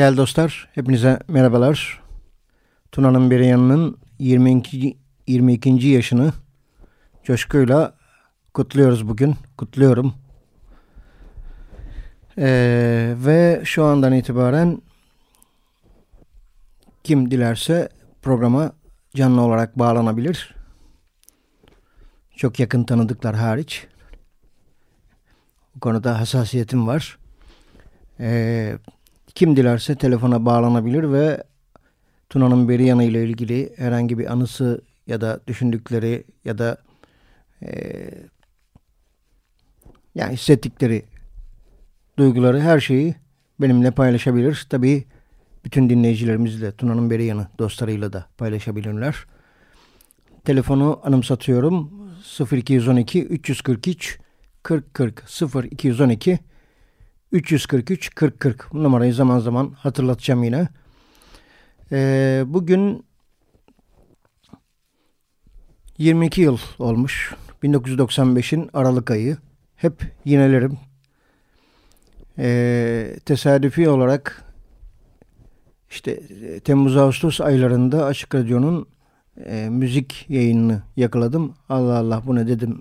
Değerli dostlar, hepinize merhabalar. Tuna'nın bir yanının 22. 22. yaşını coşkuyla kutluyoruz bugün. Kutluyorum. Ee, ve şu andan itibaren kim dilerse programa canlı olarak bağlanabilir. Çok yakın tanıdıklar hariç. Bu konuda hassasiyetim var. Ee, kim dilerse telefona bağlanabilir ve Tuna'nın beri yanı ile ilgili herhangi bir anısı ya da düşündükleri ya da e, yani hissettikleri duyguları her şeyi benimle paylaşabilir. Tabii bütün dinleyicilerimizle Tuna'nın beri yanı dostlarıyla da paylaşabilirler. Telefonu anımsatıyorum 0212 343 40 40 0212 343 40 40 bu numarayı zaman zaman hatırlatacağım yine. Ee, bugün 22 yıl olmuş. 1995'in Aralık ayı. Hep yinelerim. Ee, tesadüfi olarak işte Temmuz-Ağustos aylarında Açık Radyo'nun e, müzik yayınını yakaladım. Allah Allah bu ne dedim.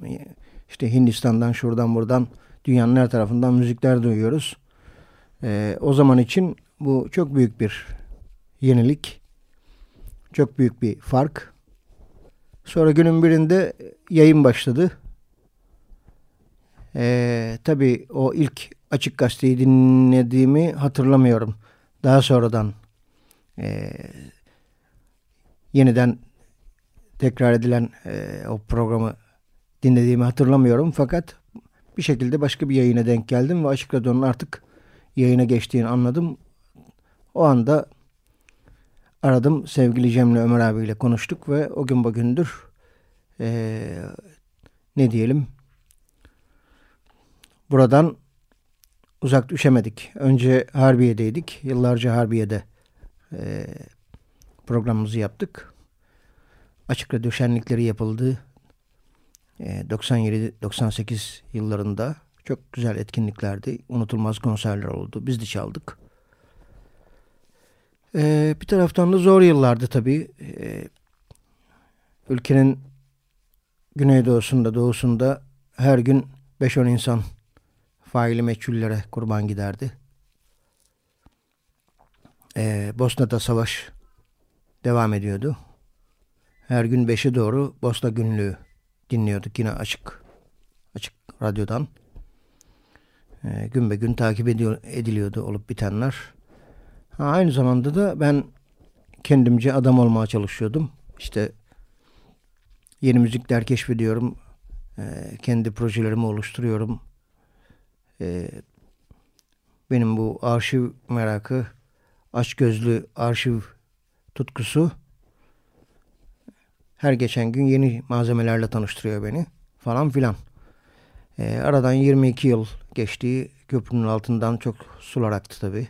İşte Hindistan'dan şuradan buradan dünyanın her tarafından müzikler duyuyoruz. Ee, o zaman için bu çok büyük bir yenilik. Çok büyük bir fark. Sonra günün birinde yayın başladı. Ee, tabii o ilk Açık Gazete'yi dinlediğimi hatırlamıyorum. Daha sonradan e, yeniden tekrar edilen e, o programı dinlediğimi hatırlamıyorum. Fakat bir şekilde başka bir yayına denk geldim ve Açık Radyo'nun artık yayına geçtiğini anladım. O anda aradım sevgili Cem'le Ömer abiyle konuştuk ve o gün bugündür ee, ne diyelim buradan uzak düşemedik. Önce Harbiye'deydik. Yıllarca Harbiye'de e, programımızı yaptık. Açık radyo şenlikleri yapıldı. 97-98 ee, yıllarında çok güzel etkinliklerdi. Unutulmaz konserler oldu. Biz de çaldık. Ee, bir taraftan da zor yıllardı tabii. Ee, ülkenin güneydoğusunda, doğusunda her gün 5-10 insan faili meçhullere kurban giderdi. Ee, Bosna'da savaş devam ediyordu. Her gün 5'e doğru Bosna günlüğü dinliyorduk yine açık açık radyodan. E, gün be gün takip ediyor, ediliyordu olup bitenler. Ha, aynı zamanda da ben kendimce adam olmaya çalışıyordum. İşte yeni müzikler keşfediyorum. E, kendi projelerimi oluşturuyorum. E, benim bu arşiv merakı, açgözlü arşiv tutkusu her geçen gün yeni malzemelerle tanıştırıyor beni falan filan. E, aradan 22 yıl geçti. Köprünün altından çok sular aktı tabii.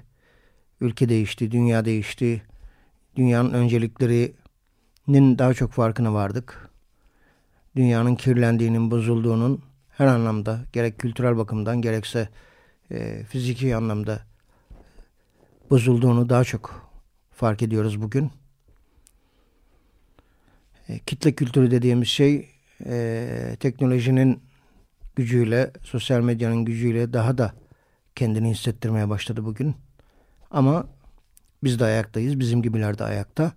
Ülke değişti, dünya değişti. dünyanın önceliklerinin daha çok farkına vardık. Dünyanın kirlendiğinin, bozulduğunun her anlamda gerek kültürel bakımdan gerekse e, fiziki anlamda bozulduğunu daha çok fark ediyoruz bugün. E, kitle kültürü dediğimiz şey e, teknolojinin gücüyle, sosyal medyanın gücüyle daha da kendini hissettirmeye başladı bugün. Ama biz de ayaktayız, bizim gibiler de ayakta.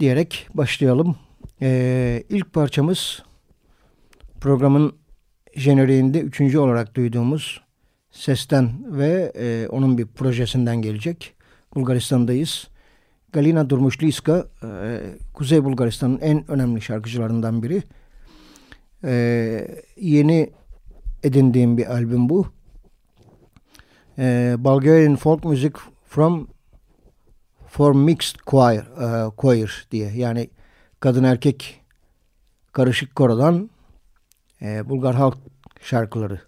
Diyerek başlayalım. Ee, ilk parçamız programın jeneriğinde üçüncü olarak duyduğumuz sesten ve e, onun bir projesinden gelecek. Bulgaristan'dayız. Galina Durmuşliska, e, Kuzey Bulgaristan'ın en önemli şarkıcılarından biri. E, yeni edindiğim bir albüm bu. E, Bulgarian Folk Music from for Mixed Choir, choir diye. Yani kadın erkek karışık korodan Bulgar halk şarkıları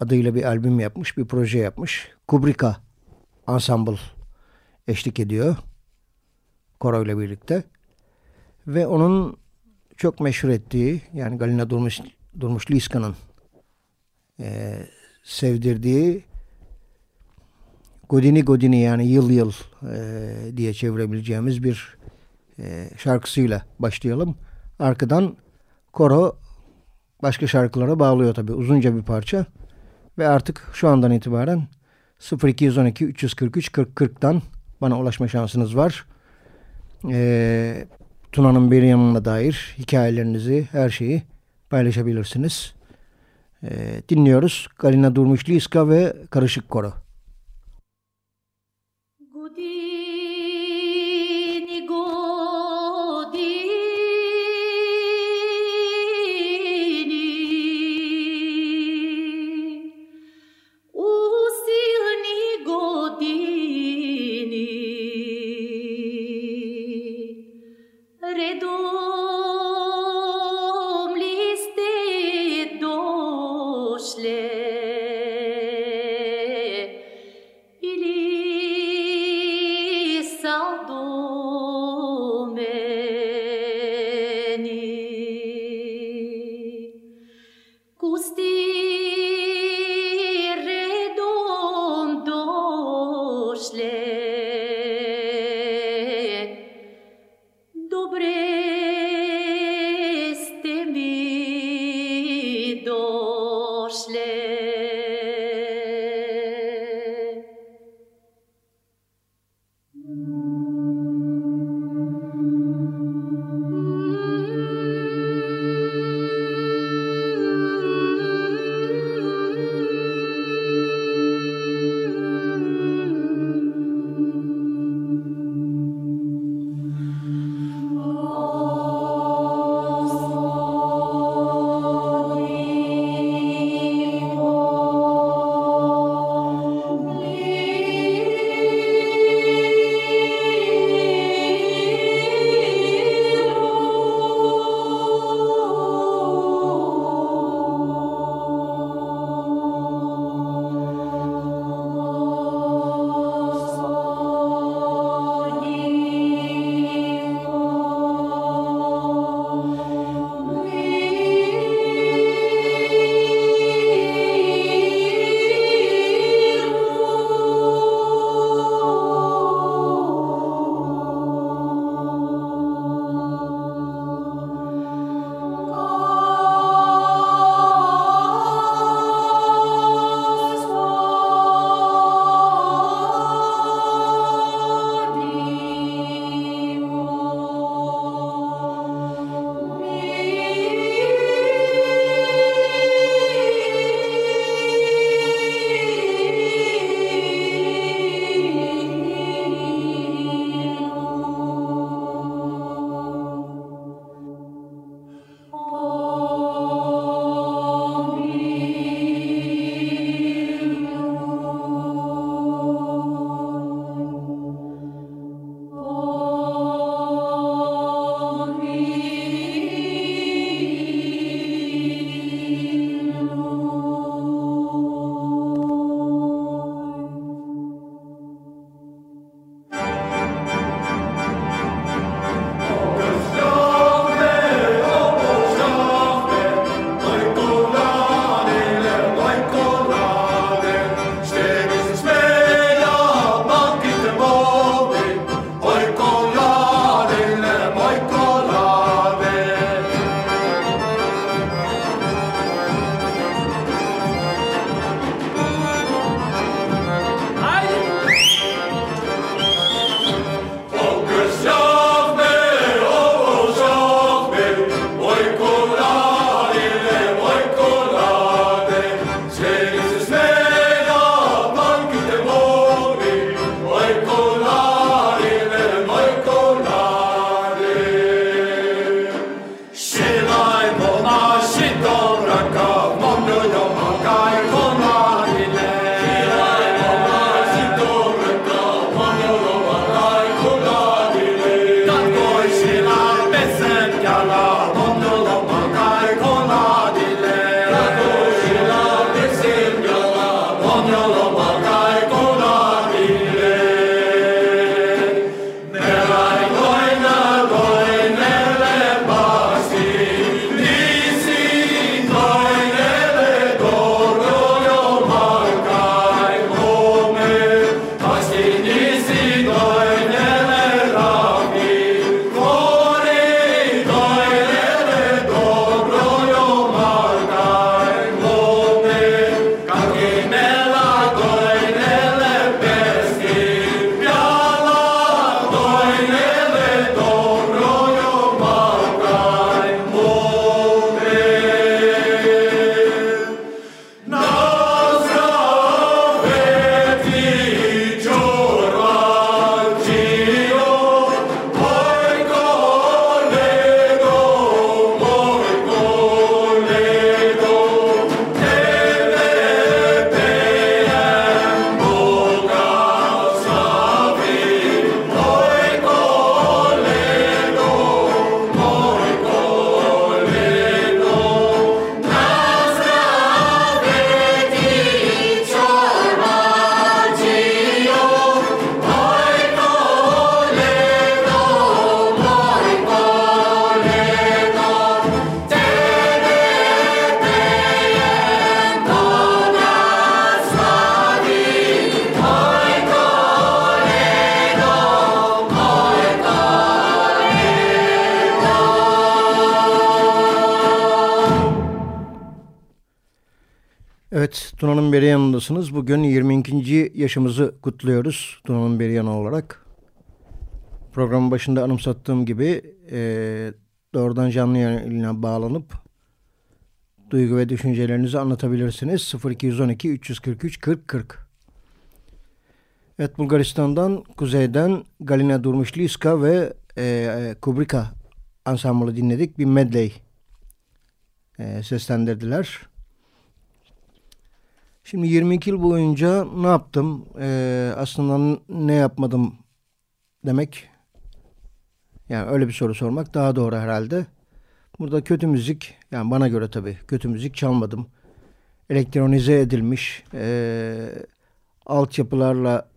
adıyla bir albüm yapmış, bir proje yapmış. Kubrika Ensemble eşlik ediyor. Koro ile birlikte. Ve onun çok meşhur ettiği yani Galina Durmuş, Durmuş Liska'nın e, sevdirdiği Godini Godini yani yıl yıl e, diye çevirebileceğimiz bir e, şarkısıyla başlayalım. Arkadan koro başka şarkılara bağlıyor tabi uzunca bir parça. Ve artık şu andan itibaren 0212 343 40 40'dan bana ulaşma şansınız var. Ee, Tuna'nın bir yanına dair hikayelerinizi, her şeyi paylaşabilirsiniz. Ee, dinliyoruz. Galina Durmuş Liska ve Karışık Koro. dobre Tuna'nın beri yanındasınız. Bugün 22. yaşımızı kutluyoruz Tuna'nın beri yanı olarak. Programın başında anımsattığım gibi e, doğrudan canlı yayına bağlanıp duygu ve düşüncelerinizi anlatabilirsiniz. 0212 343 40 40 Evet, Bulgaristan'dan, kuzeyden Galina Durmuşliska ve e, Kubrika ansamblı dinledik. Bir medley e, seslendirdiler. Şimdi 22 yıl boyunca ne yaptım? Ee, aslında ne yapmadım demek. Yani öyle bir soru sormak daha doğru herhalde. Burada kötü müzik, yani bana göre tabii kötü müzik çalmadım. Elektronize edilmiş, e, altyapılarla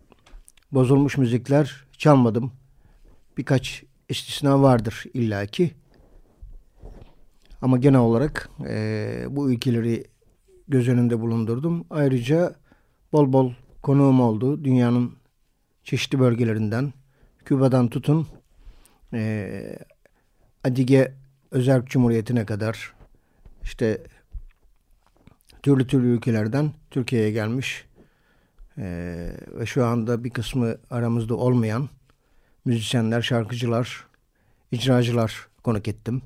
bozulmuş müzikler çalmadım. Birkaç istisna vardır illaki. Ama genel olarak e, bu ülkeleri göz önünde bulundurdum. Ayrıca bol bol konuğum oldu. Dünyanın çeşitli bölgelerinden. Küba'dan tutun e, Adige Özel Cumhuriyeti'ne kadar işte türlü türlü ülkelerden Türkiye'ye gelmiş e, ve şu anda bir kısmı aramızda olmayan müzisyenler, şarkıcılar, icracılar konuk ettim.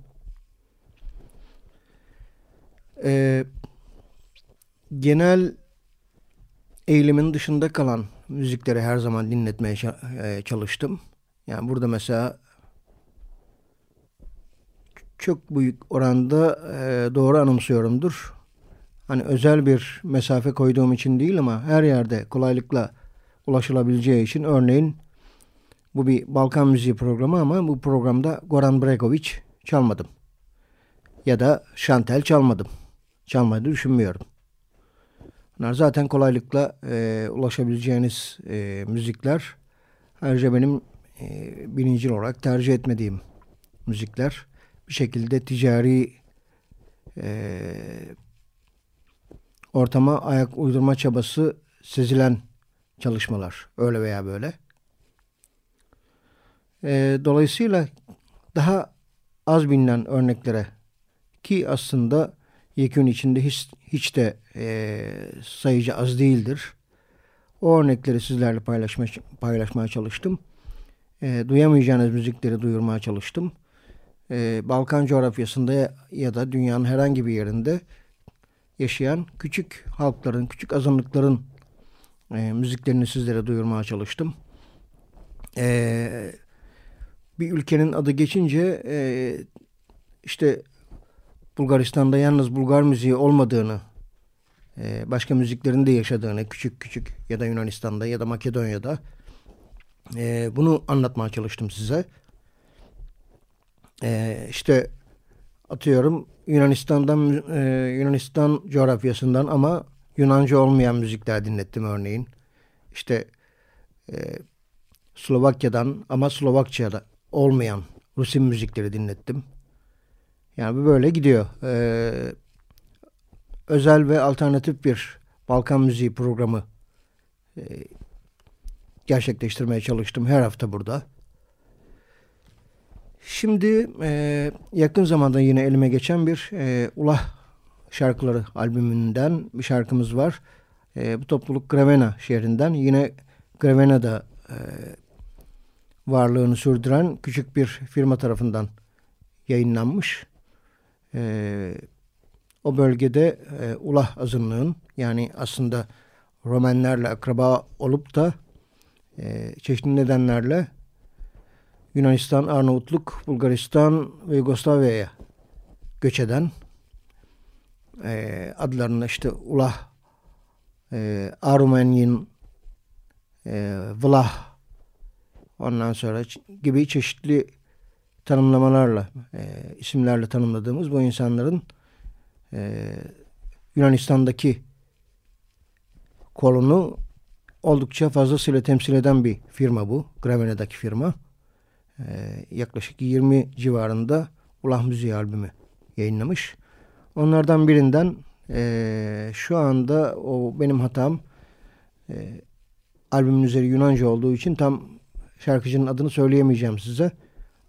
Eee genel eğilimin dışında kalan müzikleri her zaman dinletmeye e, çalıştım. Yani burada mesela çok büyük oranda e, doğru anımsıyorumdur. Hani özel bir mesafe koyduğum için değil ama her yerde kolaylıkla ulaşılabileceği için örneğin bu bir Balkan müziği programı ama bu programda Goran Bregovic çalmadım. Ya da Chantel çalmadım. Çalmayı düşünmüyorum. Bunlar zaten kolaylıkla e, ulaşabileceğiniz e, müzikler. Ayrıca benim e, birinci olarak tercih etmediğim müzikler. Bir şekilde ticari e, ortama ayak uydurma çabası sezilen çalışmalar. Öyle veya böyle. E, dolayısıyla daha az bilinen örneklere ki aslında yekün içinde hiç, hiç de e, sayıcı az değildir. O örnekleri sizlerle paylaşma, paylaşmaya çalıştım. E, duyamayacağınız müzikleri duyurmaya çalıştım. E, Balkan coğrafyasında ya, ya da dünyanın herhangi bir yerinde yaşayan küçük halkların, küçük azınlıkların e, müziklerini sizlere duyurmaya çalıştım. E, bir ülkenin adı geçince e, işte Bulgaristan'da yalnız Bulgar müziği olmadığını, e, başka müziklerin de yaşadığını küçük küçük ya da Yunanistan'da ya da Makedonya'da e, bunu anlatmaya çalıştım size. E, işte atıyorum Yunanistan'dan Yunanistan coğrafyasından ama Yunanca olmayan müzikler dinlettim örneğin. İşte Slovakya'dan ama Slovakça'da olmayan Rusin müzikleri dinlettim. Yani böyle gidiyor. Ee, özel ve alternatif bir Balkan müziği programı e, gerçekleştirmeye çalıştım her hafta burada. Şimdi e, yakın zamanda yine elime geçen bir e, Ulah şarkıları albümünden bir şarkımız var. E, bu topluluk Gravena şehrinden. Yine Gravena'da e, varlığını sürdüren küçük bir firma tarafından yayınlanmış e, o bölgede e, ulah azınlığın yani aslında Romenlerle akraba olup da e, çeşitli nedenlerle Yunanistan, Arnavutluk, Bulgaristan ve Yugoslavya'ya göç eden e, adlarını işte Ulah, e, Armenyin, e, Vlah ondan sonra gibi çeşitli tanımlamalarla, e, isimlerle tanımladığımız bu insanların e, Yunanistan'daki kolunu oldukça fazlasıyla temsil eden bir firma bu. Gravena'daki firma. E, yaklaşık 20 civarında Ulah Müziği albümü yayınlamış. Onlardan birinden e, şu anda o benim hatam e, albümün üzeri Yunanca olduğu için tam şarkıcının adını söyleyemeyeceğim size.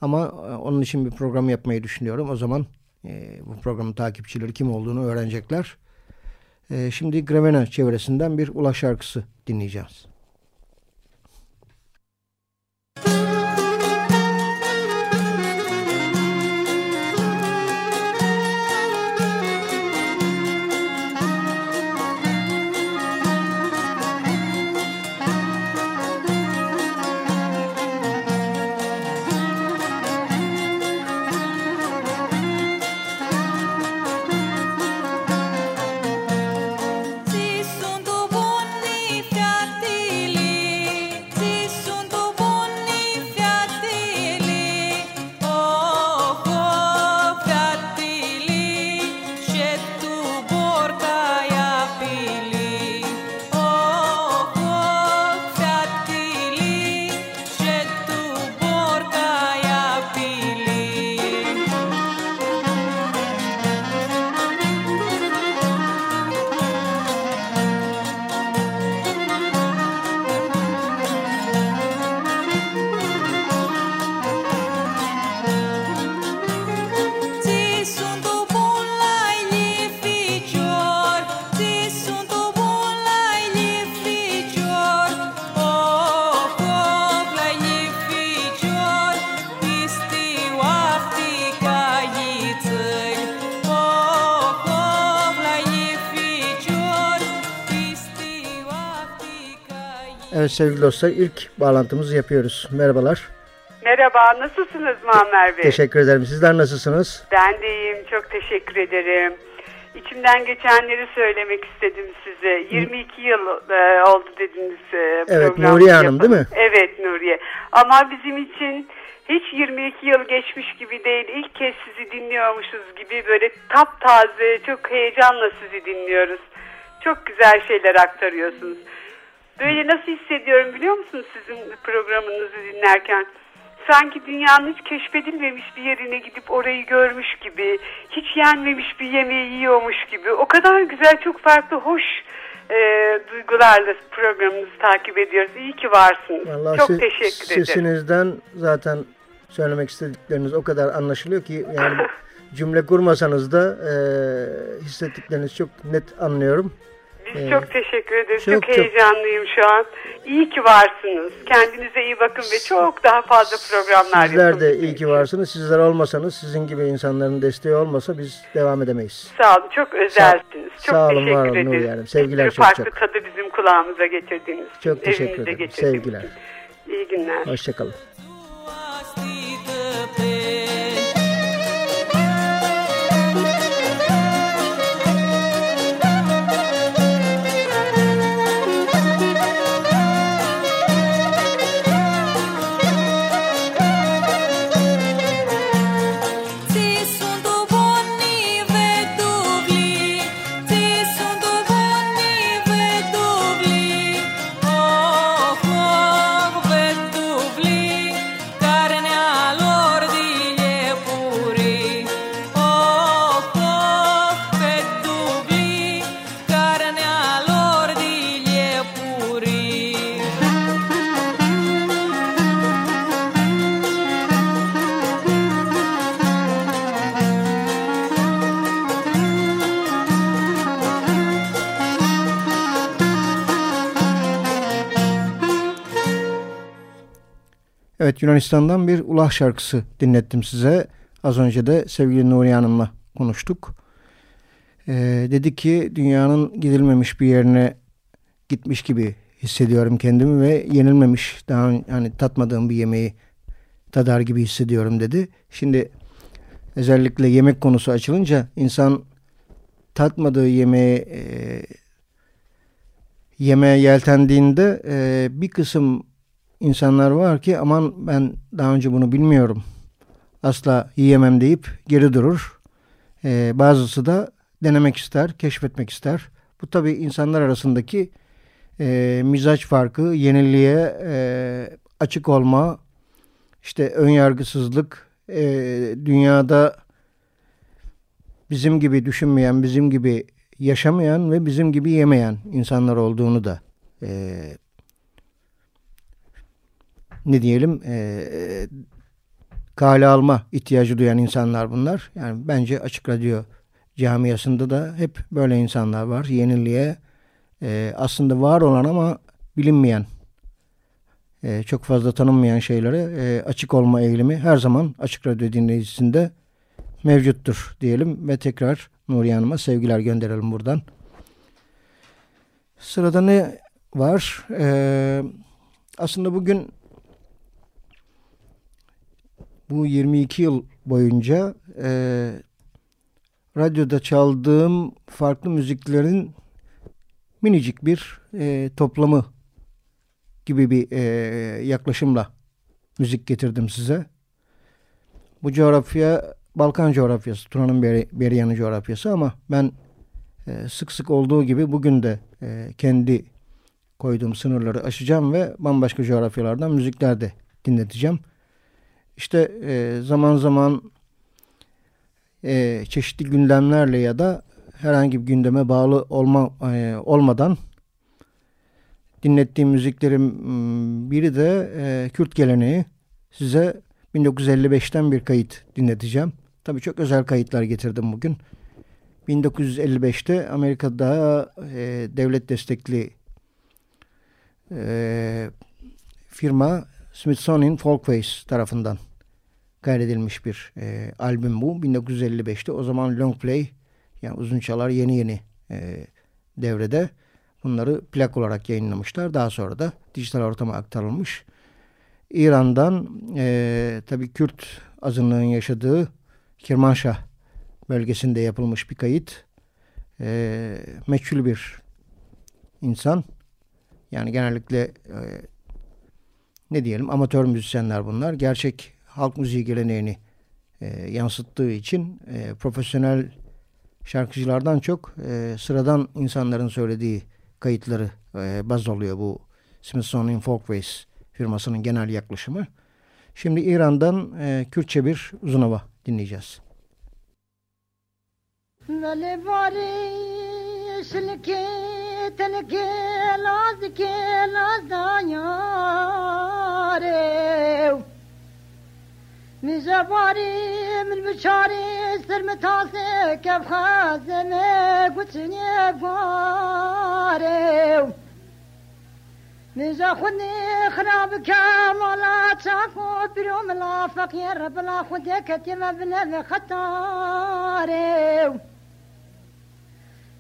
Ama e, onun için bir program yapmayı düşünüyorum. O zaman e, bu programın takipçileri kim olduğunu öğrenecekler. E, şimdi Grevena çevresinden bir ulaş şarkısı dinleyeceğiz. Sevgili dostlar ilk bağlantımızı yapıyoruz. Merhabalar. Merhaba nasılsınız Muammer Bey? Teşekkür ederim. Sizler nasılsınız? Ben de iyiyim çok teşekkür ederim. İçimden geçenleri söylemek istedim size. 22 yıl e, oldu dediniz e, Evet Nuriye Hanım değil mi? Evet Nuriye. Ama bizim için hiç 22 yıl geçmiş gibi değil. İlk kez sizi dinliyormuşuz gibi böyle taptaze, çok heyecanla sizi dinliyoruz. Çok güzel şeyler aktarıyorsunuz. Böyle nasıl hissediyorum biliyor musunuz sizin programınızı dinlerken? Sanki dünyanın hiç keşfedilmemiş bir yerine gidip orayı görmüş gibi, hiç yenmemiş bir yemeği yiyormuş gibi. O kadar güzel, çok farklı, hoş e, duygularla programınızı takip ediyoruz. İyi ki varsınız. Vallahi çok teşekkür ederim. Sesinizden zaten söylemek istedikleriniz o kadar anlaşılıyor ki yani cümle kurmasanız da e, hissettiklerinizi çok net anlıyorum. Biz ee, çok teşekkür ederiz. Çok, çok heyecanlıyım şu an. İyi ki varsınız. Kendinize iyi bakın ve çok daha fazla programlar Sizler yapın. Sizler de iyi ki varsınız. Sizler olmasanız, sizin gibi insanların desteği olmasa biz devam edemeyiz. Sağ olun. Çok özelsiniz. Çok Sağ olun, teşekkür var olun ederiz. Yani. Sevgiler çok farklı çok. tadı bizim kulağımıza getirdiniz. Çok teşekkür ederim. Sevgiler. İyi günler. Hoşçakalın. Evet Yunanistan'dan bir ulah şarkısı dinlettim size. Az önce de sevgili Nuriye Hanım'la konuştuk. Ee, dedi ki dünyanın gidilmemiş bir yerine gitmiş gibi hissediyorum kendimi ve yenilmemiş daha hani tatmadığım bir yemeği tadar gibi hissediyorum dedi. Şimdi özellikle yemek konusu açılınca insan tatmadığı yemeği e, yemeğe yeltendiğinde e, bir kısım insanlar var ki aman ben daha önce bunu bilmiyorum. Asla yiyemem deyip geri durur. Ee, bazısı da denemek ister, keşfetmek ister. Bu tabi insanlar arasındaki e, mizaç farkı, yeniliğe e, açık olma, işte önyargısızlık, e, dünyada bizim gibi düşünmeyen, bizim gibi yaşamayan ve bizim gibi yemeyen insanlar olduğunu da e, ne diyelim e, kale alma ihtiyacı duyan insanlar bunlar. Yani bence Açık Radyo camiasında da hep böyle insanlar var. Yeniliğe e, aslında var olan ama bilinmeyen, e, çok fazla tanınmayan şeylere e, açık olma eğilimi her zaman Açık Radyo dinleyicisinde mevcuttur diyelim ve tekrar Nuriye Hanım'a sevgiler gönderelim buradan. Sırada ne var? Ee, aslında bugün bu 22 yıl boyunca e, radyoda çaldığım farklı müziklerin minicik bir e, toplamı gibi bir e, yaklaşımla müzik getirdim size. Bu coğrafya Balkan coğrafyası, Tuna'nın beri, beri yanı coğrafyası ama ben e, sık sık olduğu gibi bugün de e, kendi koyduğum sınırları aşacağım ve bambaşka coğrafyalardan müzikler de dinleteceğim. İşte e, zaman zaman e, çeşitli gündemlerle ya da herhangi bir gündeme bağlı olma e, olmadan dinlettiğim müziklerin biri de e, Kürt geleneği. Size 1955'ten bir kayıt dinleteceğim. Tabii çok özel kayıtlar getirdim bugün. 1955'te Amerika'da e, devlet destekli e, firma Smithsonian Folkways tarafından kaydedilmiş bir e, albüm bu. 1955'te o zaman long play yani uzun çalar yeni yeni e, devrede bunları plak olarak yayınlamışlar. Daha sonra da dijital ortama aktarılmış. İran'dan e, tabii Kürt azınlığın yaşadığı Kirmanşah bölgesinde yapılmış bir kayıt. E, meçhul bir insan. Yani genellikle e, ne diyelim amatör müzisyenler bunlar. Gerçek halk müziği geleneğini e, yansıttığı için e, profesyonel şarkıcılardan çok e, sıradan insanların söylediği kayıtları e, baz oluyor bu Smithsonian Folkways firmasının genel yaklaşımı. Şimdi İran'dan e, Kürtçe bir uzun hava dinleyeceğiz. تن گلاز گلاز دانیاره میزباری من بچاری سرم تاسه کف خازمه گوچنی گاره نزا خود خراب کاملا چاکو پیروم لا فقیر بلا خود کتی مبنه خطاره.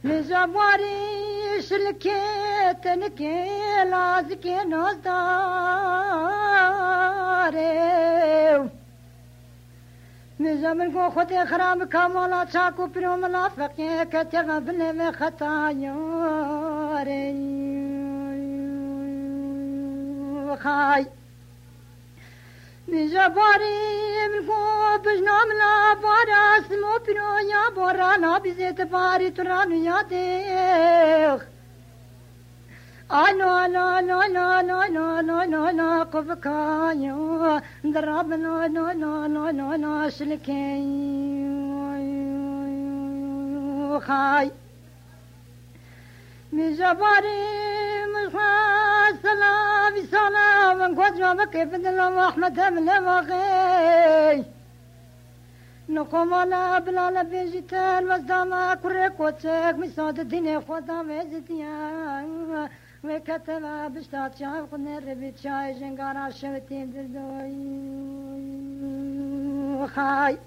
نزا باری شل کے تن کے لاز کے نازدار نظام کو خود خراب کا مولا چاکو پر ملا فقیر کے تغبنے میں خطایوں رے خائی۔ Bijabarim ko bijnam la bara smo pino ya bora na ya te Ano ano ano ano ano ano ano ano ano kovkanyo drab no no no no no no الملحى السلام السلام من قدر بك بدل الرحمة من الواقي نقوم على بلال بيجتان وزدام كرك وتشك مساد دین خدا مزديان وكتب بشتات شعب قنر ربيت شاي جنگارا شوتين دردوي خاي.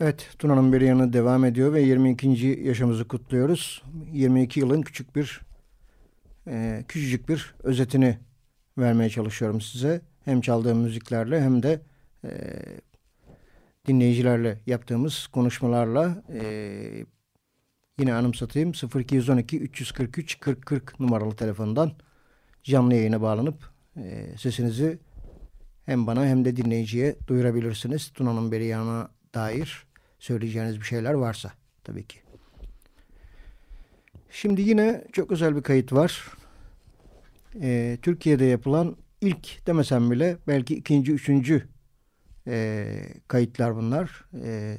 Evet, Tuna'nın bir yanı devam ediyor ve 22. yaşımızı kutluyoruz. 22 yılın küçük bir, e, küçücük bir özetini vermeye çalışıyorum size. Hem çaldığım müziklerle hem de e, dinleyicilerle yaptığımız konuşmalarla e, yine anımsatayım 0212 343 40 40 numaralı telefondan canlı yayına bağlanıp e, sesinizi hem bana hem de dinleyiciye duyurabilirsiniz. Tuna'nın bir yana dair söyleyeceğiniz bir şeyler varsa tabii ki. Şimdi yine çok özel bir kayıt var. Ee, Türkiye'de yapılan ilk demesem bile belki ikinci, üçüncü e, kayıtlar bunlar. E,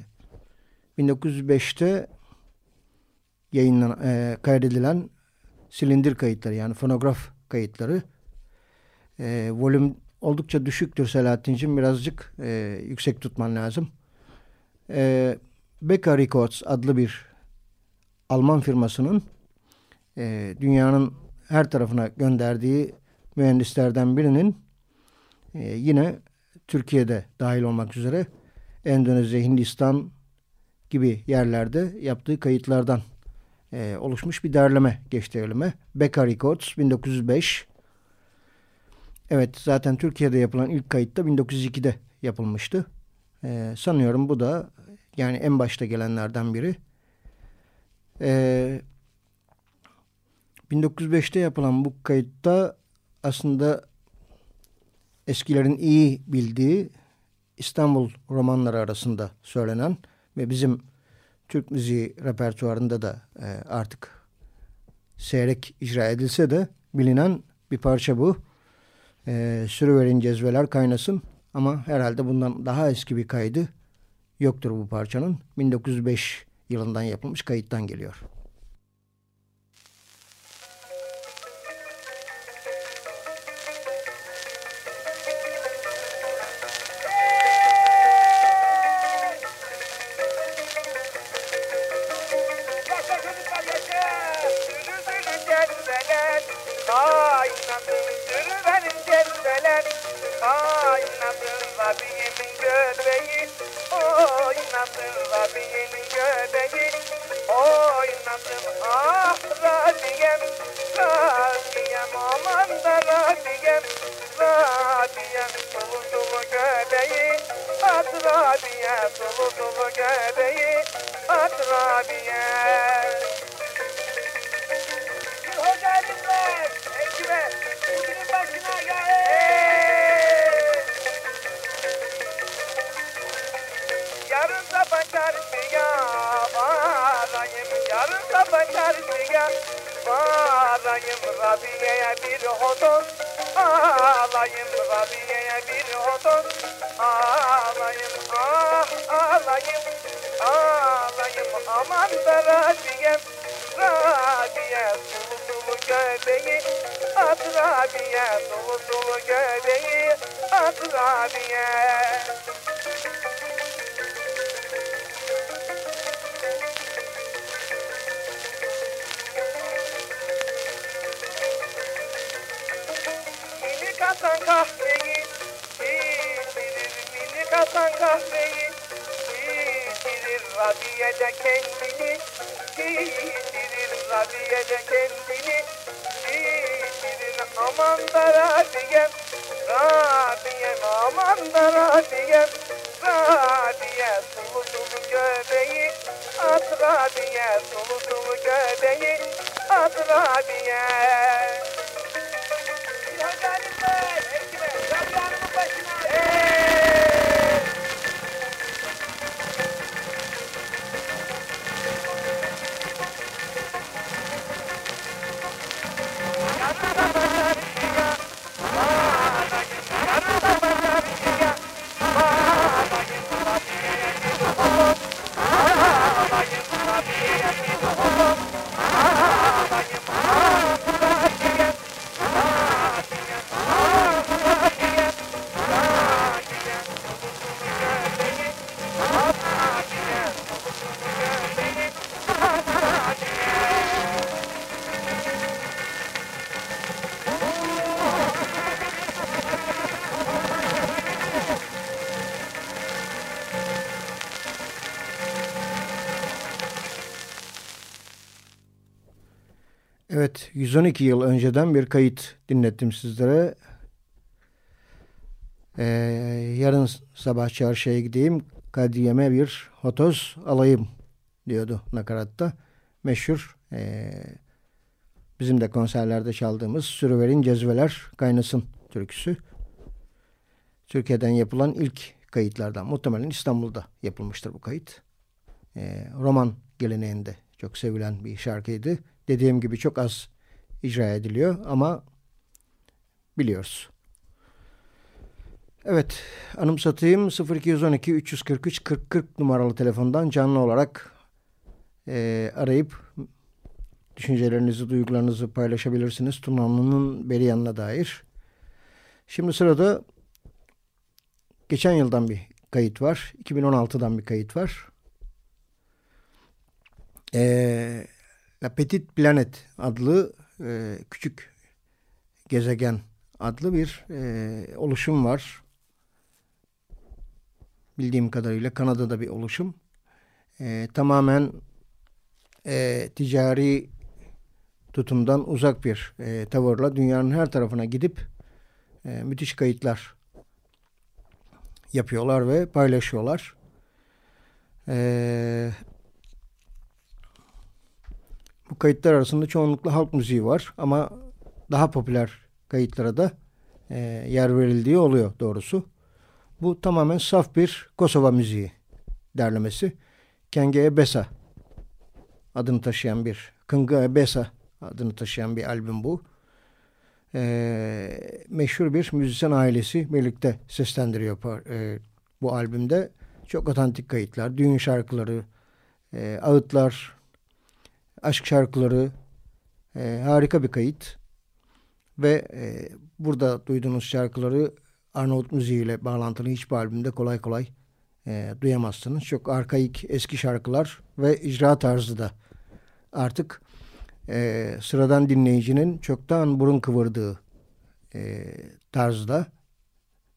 1905'te yayınlan, e, kaydedilen silindir kayıtları yani fonograf kayıtları. E, volüm oldukça düşüktür Selahattin'cim. Birazcık e, yüksek tutman lazım. E, Becca Records adlı bir Alman firmasının e, dünyanın her tarafına gönderdiği mühendislerden birinin e, yine Türkiye'de dahil olmak üzere Endonezya, Hindistan gibi yerlerde yaptığı kayıtlardan e, oluşmuş bir derleme geçti elime. Becca Records 1905. Evet zaten Türkiye'de yapılan ilk kayıt da 1902'de yapılmıştı. E, sanıyorum bu da yani en başta gelenlerden biri. E, 1905'te yapılan bu kayıtta aslında eskilerin iyi bildiği İstanbul romanları arasında söylenen ve bizim Türk müziği repertuarında da e, artık seyrek icra edilse de bilinen bir parça bu. E, sürüverin cezveler kaynasın ama herhalde bundan daha eski bir kaydı yoktur bu parçanın. 1905 yılından yapılmış kayıttan geliyor. Katan kahveyi içirir Mini katan kahveyi. İçirir Rabiye'de kendini içirir Rabiye'de kendini. İçirir Aman da Rabiye'm Rabiye'm aman da Rabiye'm Rabiye sulu sulu göbeği. At Rabiye sulu sulu göbeği. At Rabiye 112 yıl önceden bir kayıt dinlettim sizlere. Ee, yarın sabah çarşıya gideyim Kadriye'me bir hotoz alayım diyordu nakaratta. Meşhur e, bizim de konserlerde çaldığımız Sürüverin Cezveler Kaynasın türküsü. Türkiye'den yapılan ilk kayıtlardan muhtemelen İstanbul'da yapılmıştır bu kayıt. E, roman geleneğinde çok sevilen bir şarkıydı dediğim gibi çok az icra ediliyor ama biliyoruz. Evet anımsatayım 0212 343 40 40 numaralı telefondan canlı olarak e, arayıp düşüncelerinizi, duygularınızı paylaşabilirsiniz. Tunanlı'nın Beriyan'ına dair. Şimdi sırada geçen yıldan bir kayıt var. 2016'dan bir kayıt var. E, La Petite Planet adlı e, küçük gezegen adlı bir e, oluşum var. Bildiğim kadarıyla Kanada'da bir oluşum. E, tamamen e, ticari tutumdan uzak bir e, tavırla dünyanın her tarafına gidip e, müthiş kayıtlar yapıyorlar ve paylaşıyorlar. E, bu kayıtlar arasında çoğunlukla halk müziği var ama daha popüler kayıtlara da e, yer verildiği oluyor doğrusu. Bu tamamen saf bir Kosova müziği derlemesi. Kenge Besa adını taşıyan bir Kınga Besa adını taşıyan bir albüm bu. Ee, meşhur bir müzisyen ailesi birlikte seslendiriyor e, bu albümde. Çok otantik kayıtlar, düğün şarkıları, e, ağıtlar, aşk şarkıları, e, harika bir kayıt. Ve e, burada duyduğunuz şarkıları Arnavut müziğiyle bağlantılı hiçbir albümde kolay kolay e, duyamazsınız. Çok arkaik eski şarkılar ve icra tarzı da artık e, sıradan dinleyicinin çoktan burun kıvırdığı e, tarzda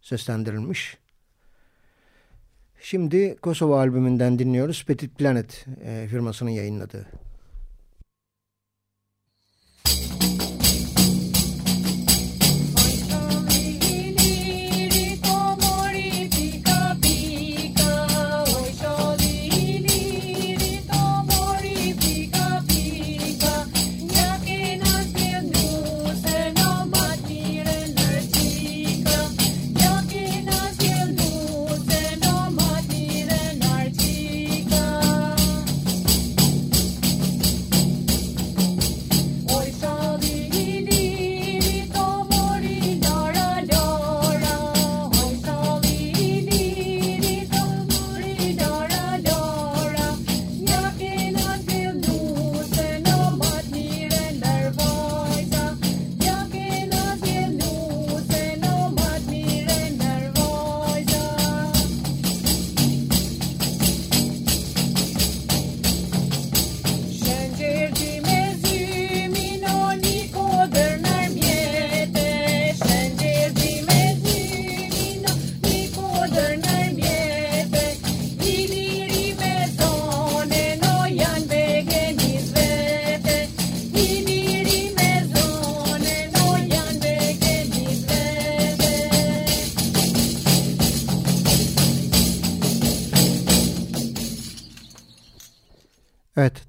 seslendirilmiş. Şimdi Kosova albümünden dinliyoruz. Petit Planet e, firmasının yayınladığı.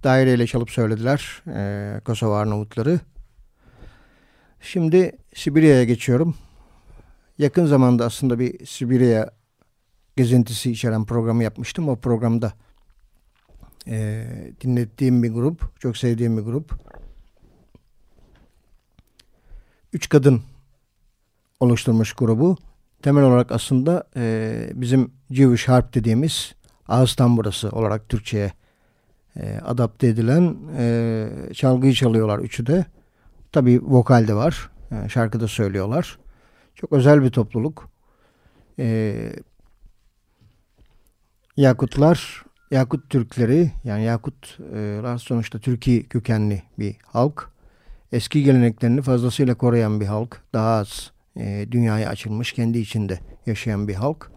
Daireyle çalıp söylediler e, Kosova Arnavutları. Şimdi Sibirya'ya geçiyorum. Yakın zamanda aslında bir Sibirya gezintisi içeren programı yapmıştım. O programda e, dinlettiğim bir grup, çok sevdiğim bir grup. Üç kadın oluşturmuş grubu. Temel olarak aslında e, bizim Jewish Harp dediğimiz ağız tamburası olarak Türkçe'ye e, adapte edilen e, çalgıyı çalıyorlar üçü de. Tabi vokal de var. E, şarkıda söylüyorlar. Çok özel bir topluluk. E, Yakutlar, Yakut Türkleri yani Yakutlar sonuçta Türkiye kökenli bir halk. Eski geleneklerini fazlasıyla koruyan bir halk. Daha az e, dünyaya açılmış, kendi içinde yaşayan bir halk.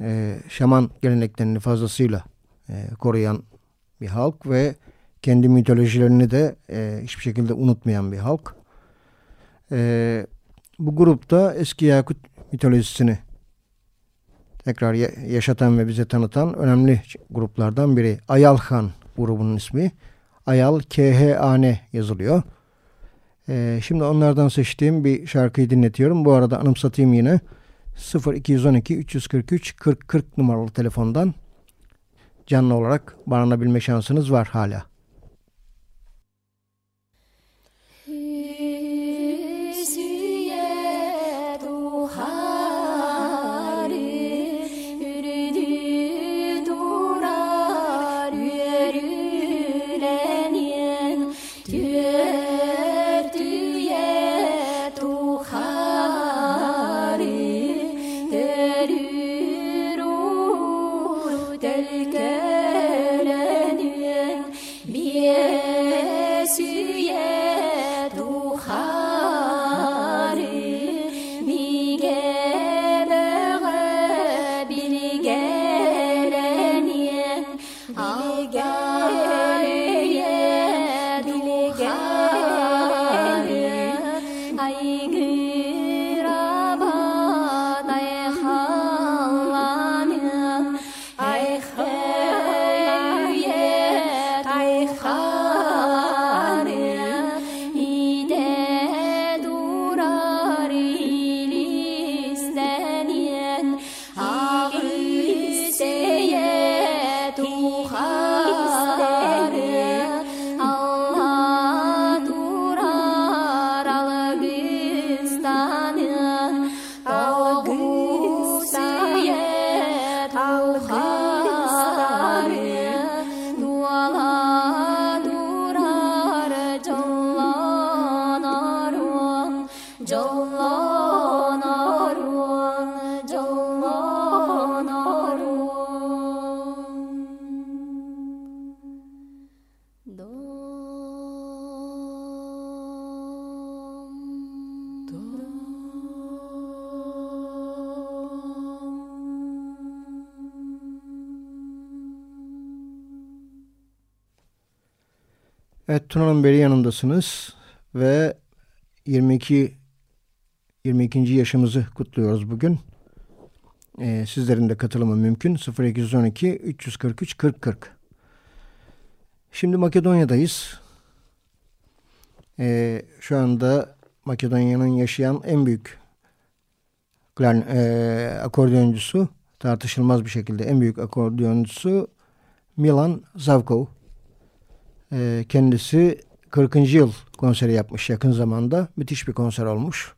E, şaman geleneklerini fazlasıyla e, koruyan bir halk ve kendi mitolojilerini de e, hiçbir şekilde unutmayan bir halk. E, bu grupta eski Yakut mitolojisini tekrar yaşatan ve bize tanıtan önemli gruplardan biri. Ayalhan grubunun ismi. Ayal K-H-A-N yazılıyor. Ee, şimdi onlardan seçtiğim bir şarkıyı dinletiyorum. Bu arada anımsatayım yine. 0212 343 40 40 numaralı telefondan canlı olarak bağlanabilme şansınız var hala. Evet Tuna'nın beri yanındasınız ve 22 22. yaşımızı kutluyoruz bugün. Ee, sizlerin de katılımı mümkün. 0212 343 40 40. Şimdi Makedonya'dayız. Ee, şu anda Makedonya'nın yaşayan en büyük klarn, e, akordeoncusu tartışılmaz bir şekilde en büyük akordeoncusu Milan Zavkov. Ee, kendisi 40. yıl konseri yapmış yakın zamanda. Müthiş bir konser olmuş.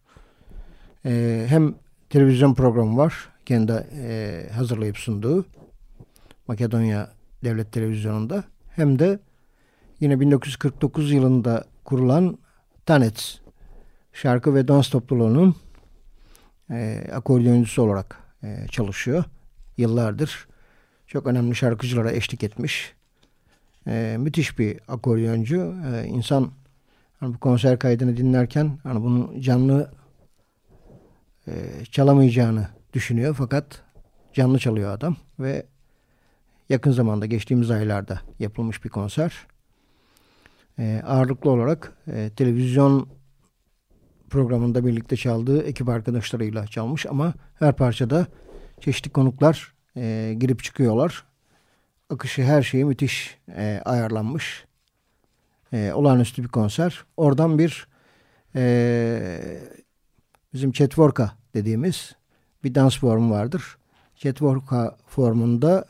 Ee, hem televizyon programı var. Kendi e, hazırlayıp sunduğu. Makedonya Devlet Televizyonu'nda. Hem de yine 1949 yılında kurulan Tanets şarkı ve dans topluluğunun e, akordeoncusu olarak e, çalışıyor. Yıllardır çok önemli şarkıcılara eşlik etmiş. E, müthiş bir akordeoncu. E, insan hani bu konser kaydını dinlerken hani bunun canlı e, çalamayacağını düşünüyor fakat canlı çalıyor adam ve yakın zamanda geçtiğimiz aylarda yapılmış bir konser. E, ağırlıklı olarak e, televizyon programında birlikte çaldığı ekip arkadaşlarıyla çalmış ama her parçada çeşitli konuklar e, girip çıkıyorlar. Akışı her şeyi müthiş e, ayarlanmış. E, olağanüstü bir konser. Oradan bir e, bizim Chetvorka dediğimiz bir dans formu vardır. Chetvorka formunda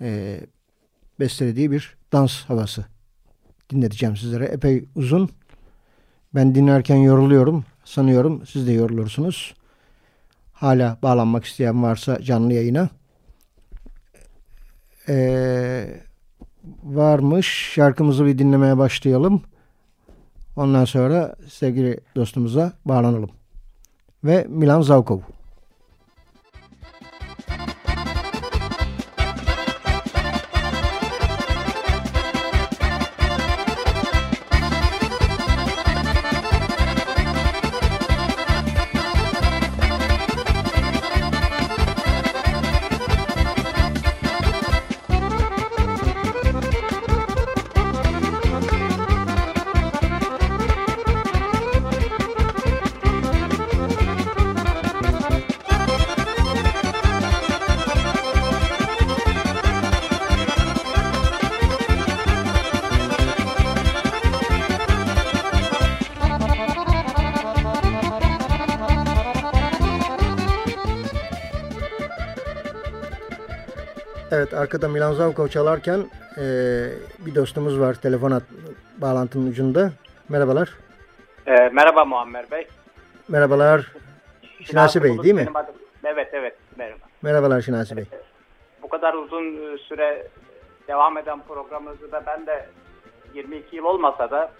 e, bestelediği bir dans havası dinleteceğim sizlere. Epey uzun. Ben dinlerken yoruluyorum. Sanıyorum siz de yorulursunuz. Hala bağlanmak isteyen varsa canlı yayına. Ee, varmış. Şarkımızı bir dinlemeye başlayalım. Ondan sonra sevgili dostumuza bağlanalım. Ve Milan Zavkov. Evet arkada Milan Zavkov çalarken e, bir dostumuz var telefon at, bağlantının ucunda. Merhabalar. Ee, merhaba Muammer Bey. Merhabalar. Şinasi Bey değil mi? adım. Evet evet merhaba. Merhabalar Şinasi Bey. Bu kadar uzun süre devam eden programınızı da ben de 22 yıl olmasa da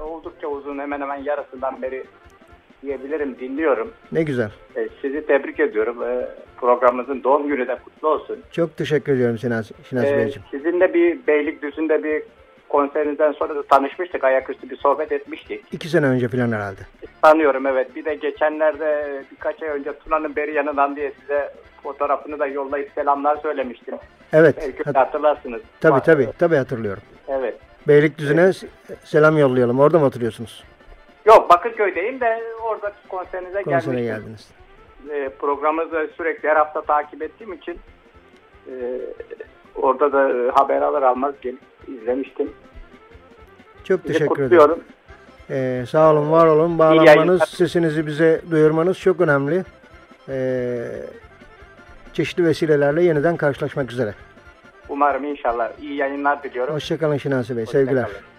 oldukça uzun hemen hemen yarısından beri diyebilirim dinliyorum. Ne güzel. Ee, sizi tebrik ediyorum. Ee, programımızın doğum günü de kutlu olsun. Çok teşekkür ediyorum Şinas, Şinas Ee, Beyciğim. sizinle bir Beylikdüzü'nde bir konserinizden sonra da tanışmıştık. Ayaküstü bir sohbet etmiştik. İki sene önce falan herhalde. Tanıyorum evet. Bir de geçenlerde birkaç ay önce Tuna'nın beri yanından diye size fotoğrafını da yollayıp selamlar söylemiştim. Evet. Belki hat- hatırlarsınız. tabii Var- tabii. Tabii hatırlıyorum. Evet. Beylikdüzü'ne s- selam yollayalım. Orada mı oturuyorsunuz? Yok Bakırköy'deyim de oradaki konserinize Konsere gelmiştim. geldiniz. E, programınızı sürekli her hafta takip ettiğim için e, orada da e, haber alır almaz gelip izlemiştim. Çok Sizi teşekkür ederim. Ee, sağ olun, var olun. Bağlanmanız, sesinizi bize duyurmanız çok önemli. Ee, çeşitli vesilelerle yeniden karşılaşmak üzere. Umarım inşallah iyi yayınlar diliyorum. Hoşçakalın Şinasi Bey. Hoşça Sevgiler. kalın.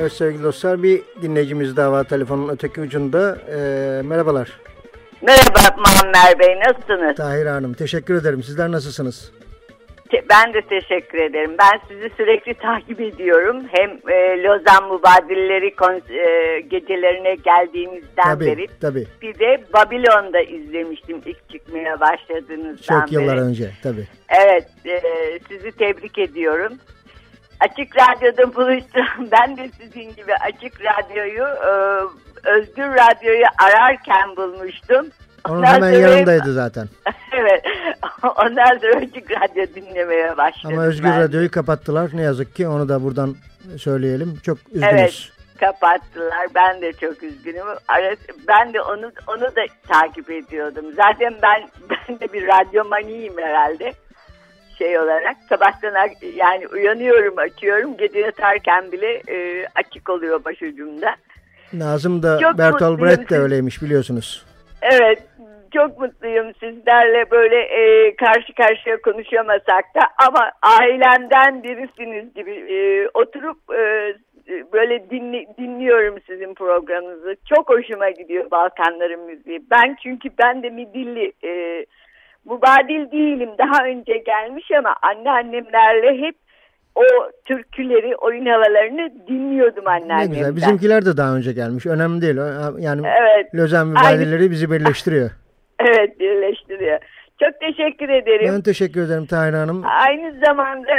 Evet sevgili dostlar bir dinleyicimiz daha var telefonun öteki ucunda. Ee, merhabalar. Merhaba Muammer Bey, nasılsınız? Tahir Hanım teşekkür ederim. Sizler nasılsınız? Ben de teşekkür ederim. Ben sizi sürekli takip ediyorum. Hem e, Lozan Mubadilleri e, gecelerine geldiğimizden Tabii beri. tabii. Bir de Babilon'da izlemiştim ilk çıkmaya başladığınızdan Çok yıllar beri. önce tabii. Evet, e, sizi tebrik ediyorum. Açık Radyo'da buluştum. Ben de sizin gibi Açık Radyo'yu, e, Özgür Radyo'yu ararken bulmuştum. Onun Ondan hemen sonra- yanındaydı zaten. evet. Ondan sonra Açık Radyo dinlemeye başladım. Ama Özgür ben. Radyo'yu kapattılar. Ne yazık ki onu da buradan söyleyelim. Çok üzgünüz. Evet. Kapattılar. Ben de çok üzgünüm. Ben de onu onu da takip ediyordum. Zaten ben ben de bir radyomaniyim herhalde. Şey olarak sabahtan ak- yani uyanıyorum açıyorum gece yatarken bile e, açık oluyor başucumda. Nazım da Çok Bertolt Brecht de öyleymiş biliyorsunuz. Evet çok mutluyum sizlerle böyle e, karşı karşıya konuşamasak da ama ailemden birisiniz gibi e, oturup e, böyle dinli, dinliyorum sizin programınızı. Çok hoşuma gidiyor Balkanların müziği. Ben çünkü ben de Midilli e, mubadil değilim. Daha önce gelmiş ama anneannemlerle hep o türküleri, oyun havalarını dinliyordum Ne anneannemden. güzel. Bizimkiler de daha önce gelmiş. Önemli değil. Yani Evet. Lozan mübadilleri bizi birleştiriyor. Evet birleştiriyor. Çok teşekkür ederim. Ben teşekkür ederim Tahir Hanım. Aynı zamanda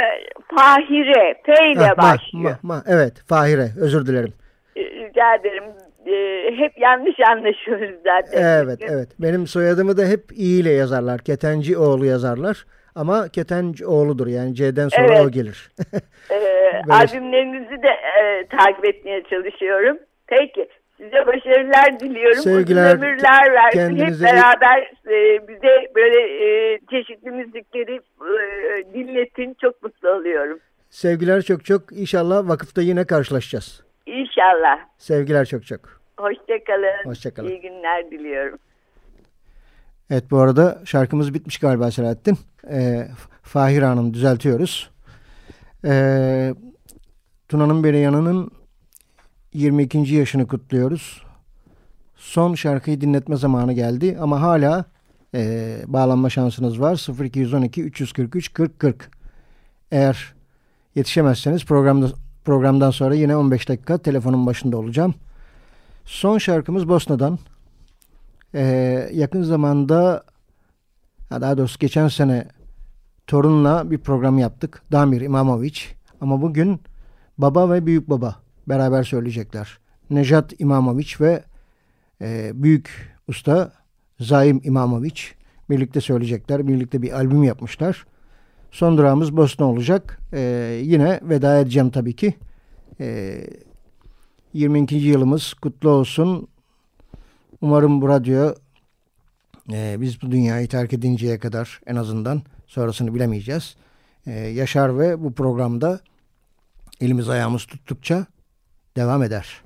Fahire P ile Ah, ma- başlıyor. ma- ma- evet Fahire özür dilerim. Rica ederim. Ee, hep yanlış anlaşıyoruz zaten. Evet evet. Benim soyadımı da hep İ ile yazarlar. Ketencioğlu yazarlar. Ama Ketencioğlu'dur yani C'den sonra Evet. o gelir. Ee, Böyle- albümlerinizi de e, takip etmeye çalışıyorum. Peki. Size başarılar diliyorum. Sevgiler, Uzun ömürler versin. Hep kendinize iyi- beraber e, bize böyle e, çeşitli müzikleri e, dinletin. Çok mutlu oluyorum. Sevgiler çok çok. İnşallah vakıfta yine karşılaşacağız. İnşallah. Sevgiler çok çok. Hoşçakalın. Hoşça kalın. İyi günler diliyorum. Evet bu arada şarkımız bitmiş galiba Selahattin. Ee, Fahir Hanım düzeltiyoruz. Ee, Tuna'nın Bereyanı'nın 22. yaşını kutluyoruz. Son şarkıyı dinletme zamanı geldi ama hala e, bağlanma şansınız var. 0212 343 40 40. Eğer yetişemezseniz programda, programdan sonra yine 15 dakika telefonun başında olacağım. Son şarkımız Bosna'dan. Ee, yakın zamanda ha daha doğrusu geçen sene torunla bir program yaptık. Damir İmamoviç. Ama bugün baba ve büyük baba beraber söyleyecekler. Nejat İmamoviç ve e, büyük usta Zaim İmamoviç birlikte söyleyecekler. Birlikte bir albüm yapmışlar. Son durağımız Bosna olacak. E, yine veda edeceğim tabii ki. E, 22. yılımız kutlu olsun. Umarım bu radyo e, biz bu dünyayı terk edinceye kadar en azından sonrasını bilemeyeceğiz. E, yaşar ve bu programda elimiz ayağımız tuttukça devam eder.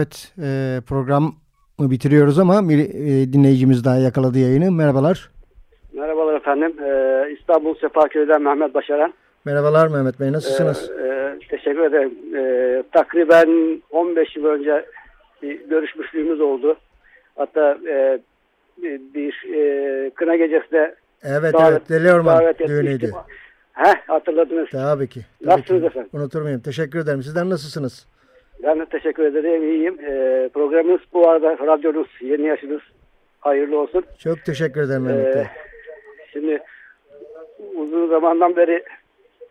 Evet e, programı bitiriyoruz ama bir e, dinleyicimiz daha yakaladı yayını. Merhabalar. Merhabalar efendim. Ee, İstanbul Sefaköy'den Mehmet Başaran. Merhabalar Mehmet Bey nasılsınız? Ee, e, teşekkür ederim. Ee, takriben 15 yıl önce bir görüşmüşlüğümüz oldu. Hatta e, bir e, kına gecesinde Evet davet, evet Deli Orman düğünüydü. Heh, hatırladınız. Tabii ki. Tabii Nasılsınız ki. efendim? Unutur muyum? Teşekkür ederim. Sizler nasılsınız? Ben de teşekkür ederim. İyiyim. Ee, programınız bu arada radyonuz, yeni yaşınız hayırlı olsun. Çok teşekkür ederim Mehmet Bey. Ee, şimdi uzun zamandan beri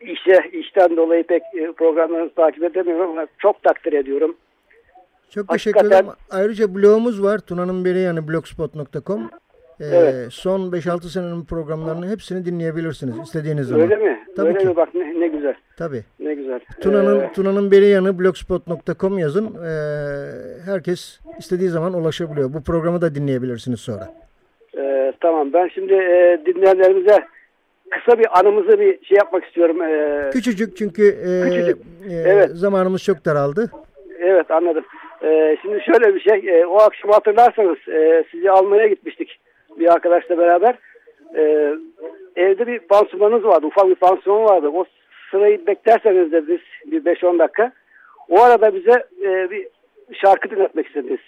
işe, işten dolayı pek e, programlarınızı takip edemiyorum ama çok takdir ediyorum. Çok teşekkür Hakikaten- ederim. Ayrıca blogumuz var. Tuna'nın beri yani blogspot.com. Ee, Evet. Son 5-6 senenin programlarını hepsini dinleyebilirsiniz istediğiniz zaman. Öyle mi? Tabii Öyle ki. mi? Bak ne, ne güzel. Tabii. Ne güzel. Tuna'nın Ee, Tuna'nın beri yanı blogspot.com yazın. Ee, herkes istediği zaman ulaşabiliyor. Bu programı da dinleyebilirsiniz sonra. e, tamam ben şimdi e, dinleyenlerimize kısa bir anımızı bir şey yapmak istiyorum. E, Küçücük çünkü e, Küçücük. e, Evet. zamanımız çok daraldı. Evet anladım. Ee, şimdi şöyle bir şey. e, o akşam hatırlarsanız e, sizi almaya gitmiştik bir arkadaşla beraber. Ee, evde bir pansumanınız vardı. Ufak bir pansuman vardı. O sırayı beklerseniz de biz bir 5-10 dakika. O arada bize e, bir şarkı dinletmek istediniz.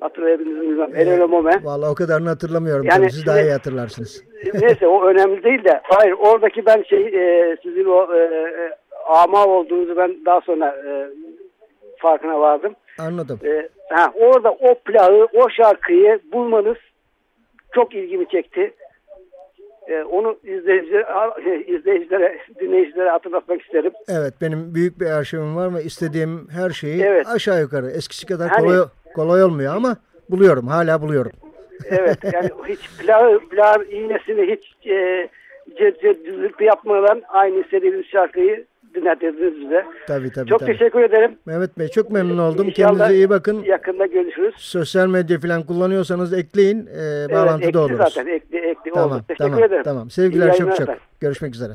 Hatırlayabildiniz mi bilmem. El ele mome. Vallahi o kadarını hatırlamıyorum. Yani tabii. Siz daha iyi hatırlarsınız. Neyse o önemli değil de. Hayır oradaki ben şey e, sizin o e, e, ama olduğunuzu ben daha sonra e, farkına vardım. Anladım. Ee, ha, orada o plağı, o şarkıyı bulmanız çok ilgimi çekti. Ee, onu izleyicilere, izleyicilere, dinleyicilere hatırlatmak isterim. Evet benim büyük bir arşivim var ve istediğim her şeyi Evet. aşağı yukarı eskisi kadar Hani- kolay kolay olmuyor ama buluyorum. Hala buluyorum. Evet, yani hiç plağı iğnesini hiç e, cır yapmadan aynı istediğiniz şarkıyı dinletirdiniz bize. Tabii tabii. çok tabii. teşekkür ederim. Mehmet Bey çok memnun oldum. İnşallah Kendinize iyi bakın. Yakında görüşürüz. Sosyal medya falan kullanıyorsanız ekleyin. Ee, Evet, bağlantıda ekli oluruz. zaten, ekli, ekli Tamam, oldu. Teşekkür tamam, ederim. tamam. Sevgiler çok çok. Görüşmek üzere.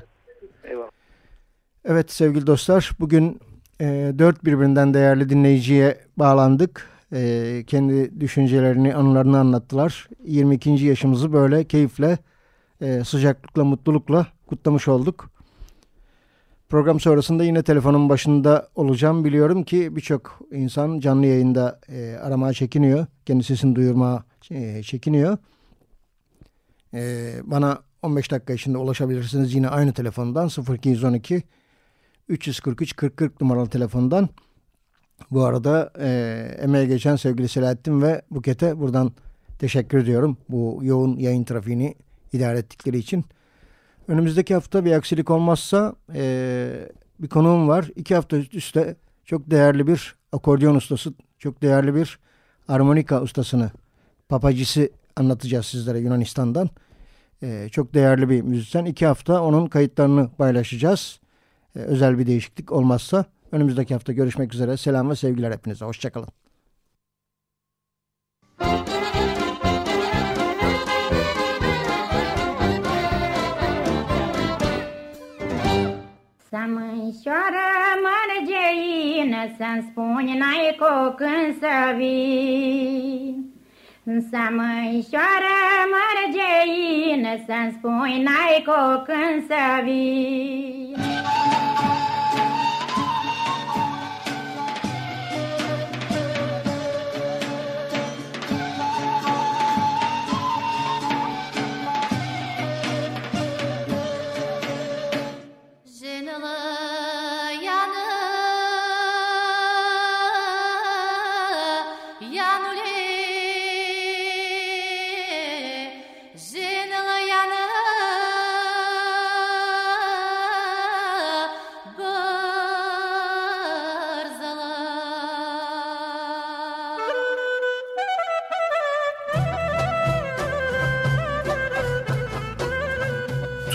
Eyvallah. Evet sevgili dostlar bugün e, dört birbirinden değerli dinleyiciye bağlandık. E, kendi düşüncelerini, anılarını anlattılar. 22. yaşımızı böyle keyifle, e, sıcaklıkla, mutlulukla kutlamış olduk. Program sonrasında yine telefonun başında olacağım. Biliyorum ki birçok insan canlı yayında e, aramaya çekiniyor. Kendi sesini duyurmaya e, çekiniyor. E, bana 15 dakika içinde ulaşabilirsiniz yine aynı telefondan 0212 343 40 40 numaralı telefondan. Bu arada e, emeğe geçen sevgili Selahattin ve Buket'e buradan teşekkür ediyorum. Bu yoğun yayın trafiğini idare ettikleri için. Önümüzdeki hafta bir aksilik olmazsa e, bir konuğum var. İki hafta üst üste çok değerli bir akordeon ustası, çok değerli bir armonika ustasını, papacisi anlatacağız sizlere Yunanistan'dan. E, çok değerli bir müzisyen. İki hafta onun kayıtlarını paylaşacağız. E, özel bir değişiklik olmazsa önümüzdeki hafta görüşmek üzere. Selam ve sevgiler hepinize. Hoşçakalın. Să mânșoară mărgeină, Să-mi spuni n-ai cu când să vii. Să mânșoară mărgeină, Să-mi spuni n-ai cu când să vii.